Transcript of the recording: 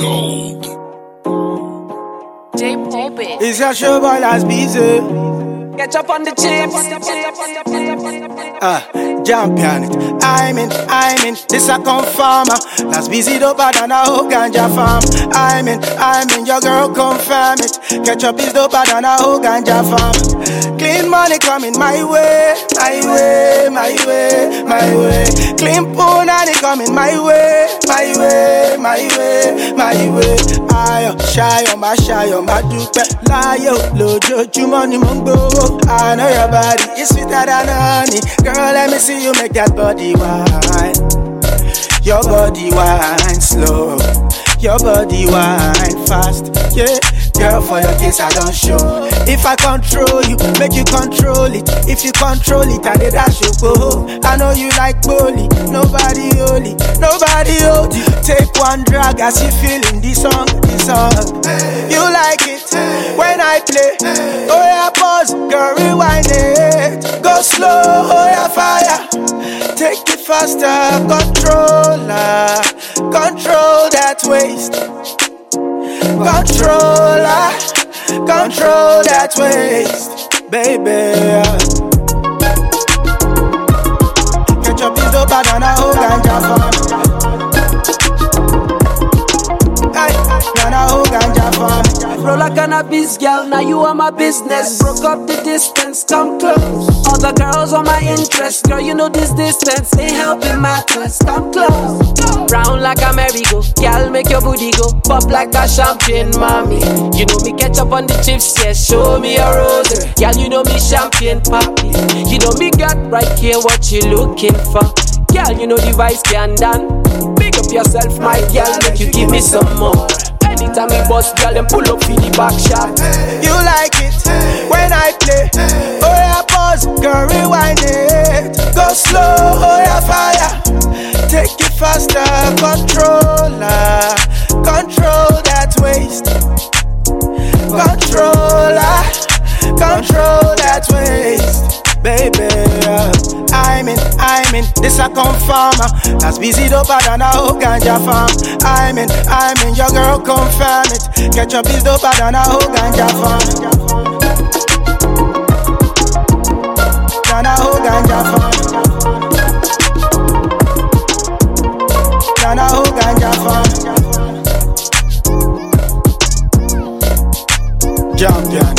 Gold. J Pulpit. It's your show boy that's Catch up on the chips. Uh, jump on it. I'm in, I'm in, this a confarmer. That's busy doper than a whole ganja farm. I'm in, I'm in, your girl confirm it. Catch up is doper than a whole ganja farm. Clean money coming my way, my way, my way, my way. Clean punani coming my way, my way, my way, my way. Ayọ̀ ṣayọ̀ máa ṣayọ̀ máa dúpẹ́ láyọ̀ lójoojúmọ́ ni mo gbowó. I know your body is sweeter than honey. Girl, let me see you make that body wine. Your body wine slow. Your body wine fast. Yeah. Girl, for your case, I don't show. If I control you, make you control it. If you control it, I did that you go. I know you like bully. Nobody holy, nobody hold you. Take one drag as you feel in the song, the song. You like it when I play. Oh yeah, pause, girl, rewind it. Go slow, oh yeah, fire. Take it faster, controller, control that waist. Controller, control that waist, baby. Cannabis, girl. Now you are my business. Broke up the distance, come close. All the girls on my interest, girl. You know this distance ain't helping matters. Come close. Round like a merry-go, girl. Make your booty go pop like a champagne, mommy. You know me catch up on the chips, yeah. Show me a rose, girl. You know me champagne, papi. You know me got right here what you looking for, girl. You know the vice can done. Pick up yourself, my girl. Make you give me some more. Anytime we bust, girl, them pull up for the back shot. You like it when I play. Oh yeah, pause, girl, rewind it. Go slow, oh yeah, fire. Take it faster, controller, I'm in, this a confarmer. That's busy doper than a whole ganja farm. I'm in, I'm in, your girl confirm it. Catch up is doper than a whole ganja farm. Than a whole ganja farm. Than a whole ganja farm. Champion.